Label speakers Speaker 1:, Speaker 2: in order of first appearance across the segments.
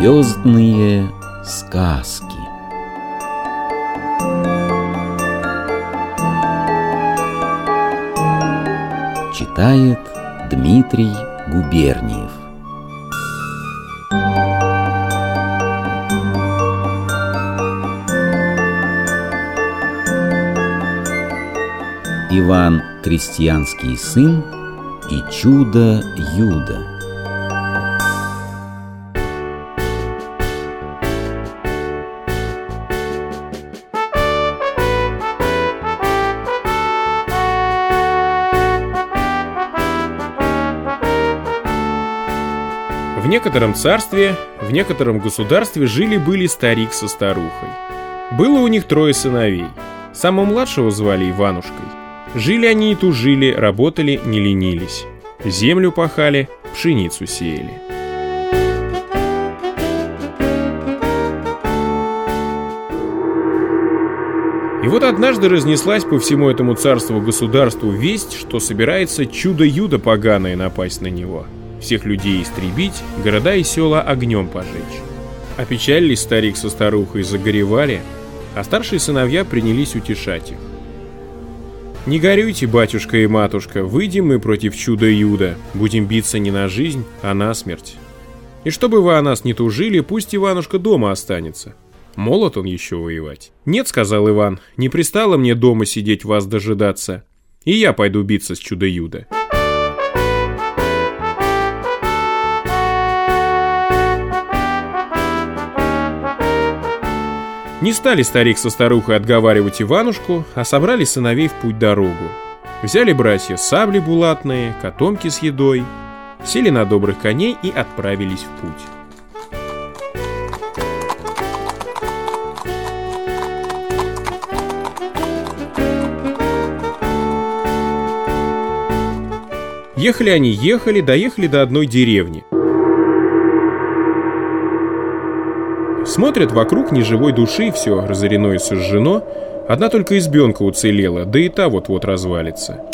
Speaker 1: Звездные сказки. Читает Дмитрий Губерниев. Иван Крестьянский сын и чудо Юда
Speaker 2: В некотором царстве, в некотором государстве жили-были старик со старухой. Было у них трое сыновей. Самого младшего звали Иванушкой. Жили они и тужили, работали, не ленились. Землю пахали, пшеницу сеяли. И вот однажды разнеслась по всему этому царству-государству весть, что собирается чудо-юдо поганое напасть на него. Всех людей истребить, города и села огнем пожечь. Опечалились старик со старухой, загоревали, а старшие сыновья принялись утешать их. «Не горюйте, батюшка и матушка, выйдем мы против чуда-юда, будем биться не на жизнь, а на смерть. И чтобы вы о нас не тужили, пусть Иванушка дома останется. Молод он еще воевать». «Нет», — сказал Иван, — «не пристало мне дома сидеть вас дожидаться, и я пойду биться с чудо-юда». Не стали старик со старухой отговаривать Иванушку, а собрали сыновей в путь-дорогу. Взяли братья сабли булатные, котомки с едой, сели на добрых коней и отправились в путь. Ехали они, ехали, доехали до одной деревни. Смотрят вокруг ни живой души, все разорено и сожжено. Одна только избенка уцелела, да и та вот-вот развалится.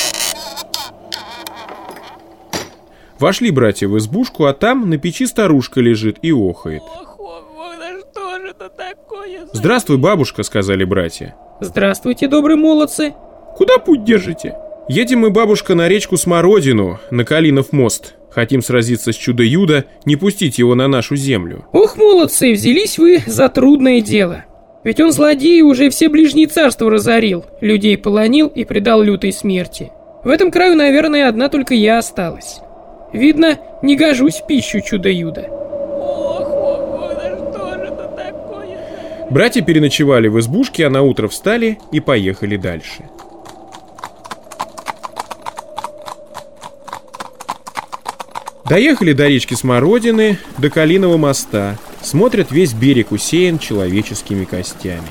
Speaker 2: Вошли братья в избушку, а там на печи старушка лежит и охает.
Speaker 3: Ох, ох, ох, да что же это такое? за-
Speaker 2: «Здравствуй, бабушка», — сказали братья.
Speaker 3: Здравствуйте, добрые молодцы.
Speaker 2: «Куда путь держите?» «Едем мы, бабушка, на речку Смородину, на Калинов мост. Хотим сразиться с чудо-юдо, не пустить его на нашу землю».
Speaker 3: Ох, молодцы, взялись вы за трудное дело. Ведь он злодей уже все ближние царства разорил, людей полонил и предал лютой смерти. В этом краю, наверное, одна только я осталась. Видно, не гожусь в пищу чудо-юдо. Ох, ох, ох, да что же это такое?
Speaker 2: Братья переночевали в избушке, а на утро встали и поехали дальше. Доехали до речки Смородины, до Калиного моста. Смотрят, весь берег усеян человеческими костями.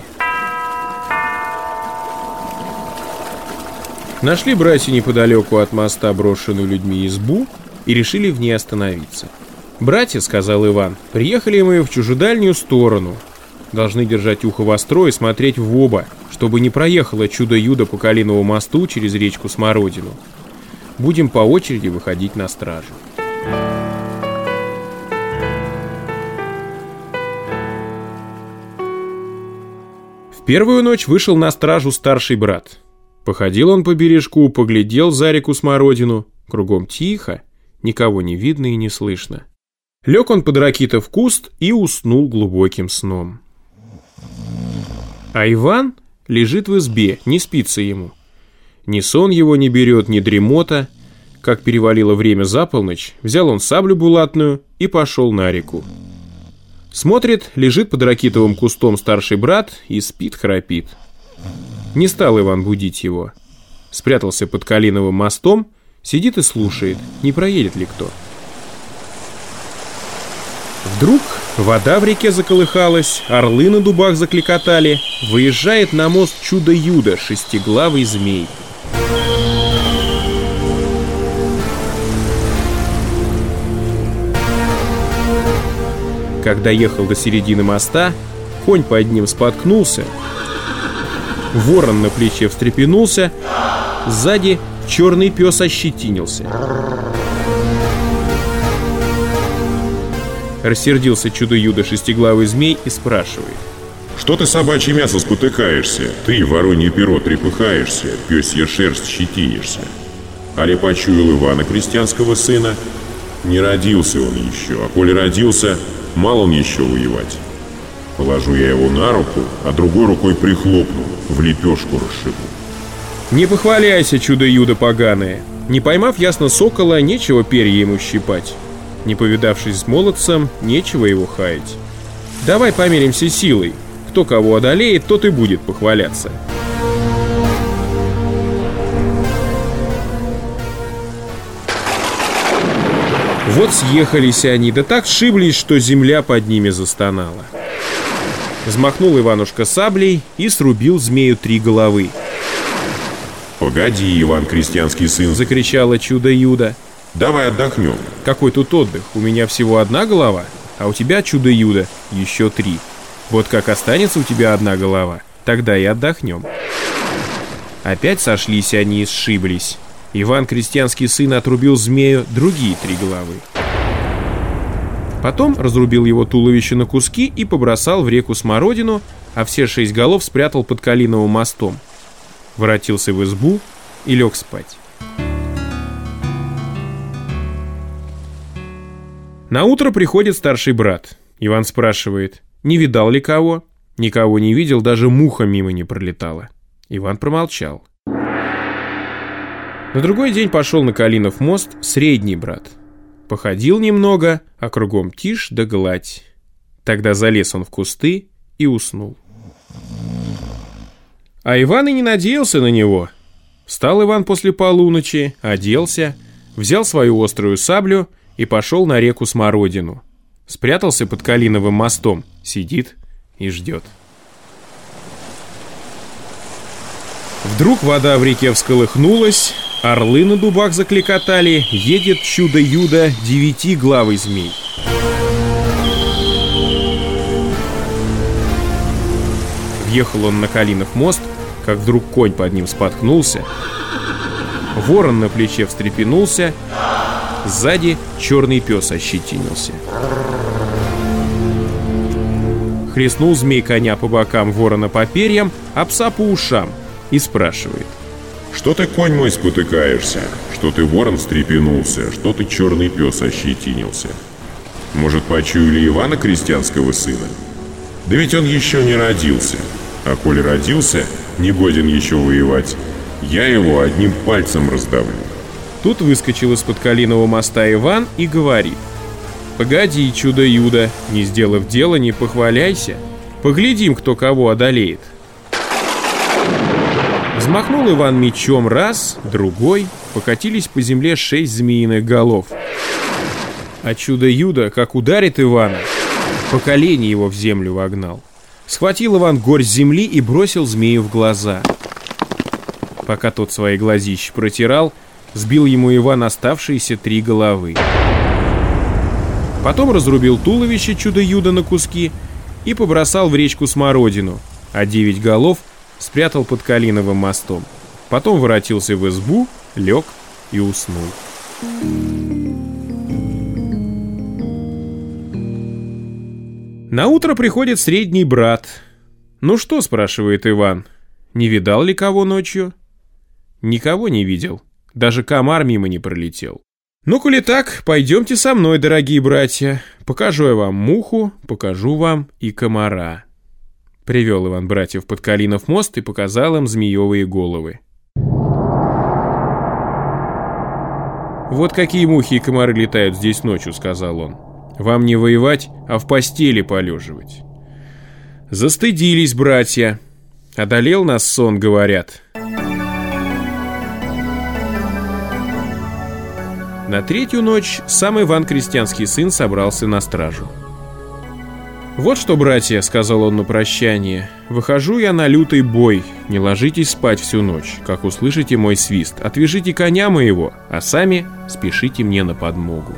Speaker 2: Нашли братья неподалеку от моста брошенную людьми избу и решили в ней остановиться. «Братья», — сказал Иван, — «приехали мы в чужедальнюю сторону. Должны держать ухо востро и смотреть в оба, чтобы не проехало чудо-юдо по Калиновому мосту через речку Смородину. Будем по очереди выходить на стражу». Первую ночь вышел на стражу старший брат. Походил он по бережку, поглядел за реку Смородину. Кругом тихо, никого не видно и не слышно. Лег он под ракитов куст и уснул глубоким сном. А Иван лежит в избе, не спится ему. Ни сон его не берет, ни дремота. Как перевалило время за полночь, взял он саблю булатную и пошел на реку. Смотрит, лежит под ракитовым кустом старший брат и спит, храпит. Не стал Иван будить его. Спрятался под Калиновым мостом, сидит и слушает, не проедет ли кто. Вдруг вода в реке заколыхалась, орлы на дубах закликотали, выезжает на мост чудо-юдо, шестиглавый змей. Когда ехал до середины моста, конь под ним споткнулся, ворон на плече встрепенулся, сзади черный пес ощетинился. Рассердился чудо-юдо шестиглавый змей и спрашивает.
Speaker 4: Что ты собачье мясо спотыкаешься? Ты, воронье перо, трепыхаешься, пёсья шерсть щетинишься. Али почуял Ивана, крестьянского сына? Не родился он еще, а коли родился, мало он еще воевать. Положу я его на руку, а другой рукой прихлопну, в лепешку расшибу.
Speaker 2: Не похваляйся, чудо-юдо поганое. Не поймав ясно сокола, нечего перья ему щипать. Не повидавшись с молодцем, нечего его хаять. Давай померимся силой. Кто кого одолеет, тот и будет похваляться. Вот съехались они, да так сшиблись, что земля под ними застонала. Взмахнул Иванушка саблей и срубил змею три головы.
Speaker 4: «Погоди, Иван, крестьянский сын!»
Speaker 2: — закричало чудо-юдо.
Speaker 4: «Давай отдохнем!»
Speaker 2: «Какой тут отдых? У меня всего одна голова, а у тебя, чудо-юдо, еще три. Вот как останется у тебя одна голова, тогда и отдохнем». Опять сошлись они и сшиблись. Иван, крестьянский сын, отрубил змею другие три головы. Потом разрубил его туловище на куски и побросал в реку Смородину, а все шесть голов спрятал под Калиновым мостом. Воротился в избу и лег спать. На утро приходит старший брат. Иван спрашивает, не видал ли кого? Никого не видел, даже муха мимо не пролетала. Иван промолчал. На другой день пошел на Калинов мост средний брат – Походил немного, а кругом тишь да гладь. Тогда залез он в кусты и уснул. А Иван и не надеялся на него. Встал Иван после полуночи, оделся, взял свою острую саблю и пошел на реку Смородину. Спрятался под Калиновым мостом, сидит и ждет. Вдруг вода в реке всколыхнулась, Орлы на дубах закликотали, едет чудо-юдо девятиглавый змей. Въехал он на Калинов мост, как вдруг конь под ним споткнулся. Ворон на плече встрепенулся, сзади черный пес ощетинился. Хлестнул змей коня по бокам, ворона по перьям, а пса по ушам и спрашивает —
Speaker 4: что ты, конь мой, спотыкаешься? Что ты, ворон, встрепенулся? Что ты, черный пес, ощетинился? Может, почуяли Ивана, крестьянского сына? Да ведь он еще не родился. А коли родился, не годен еще воевать, я его одним пальцем раздавлю.
Speaker 2: Тут выскочил из-под Калиного моста Иван и говорит. «Погоди, чудо-юдо, не сделав дела, не похваляйся. Поглядим, кто кого одолеет». Взмахнул Иван мечом раз, другой, покатились по земле шесть змеиных голов. А чудо-юдо, как ударит Ивана, по колени его в землю вогнал. Схватил Иван горсть земли и бросил змею в глаза. Пока тот свои глазища протирал, сбил ему Иван оставшиеся три головы. Потом разрубил туловище чудо-юдо на куски и побросал в речку Смородину, а девять голов — спрятал под Калиновым мостом. Потом воротился в избу, лег и уснул. На утро приходит средний брат. «Ну что?» – спрашивает Иван. «Не видал ли кого ночью?» «Никого не видел. Даже комар мимо не пролетел». «Ну, коли так, пойдемте со мной, дорогие братья. Покажу я вам муху, покажу вам и комара». Привел Иван братьев под Калинов мост и показал им змеевые головы. «Вот какие мухи и комары летают здесь ночью», — сказал он. «Вам не воевать, а в постели полеживать». Застыдились братья. Одолел нас сон, говорят. На третью ночь сам Иван Крестьянский сын собрался на стражу. «Вот что, братья», — сказал он на прощание, — «выхожу я на лютый бой, не ложитесь спать всю ночь, как услышите мой свист, отвяжите коня моего, а сами спешите мне на подмогу».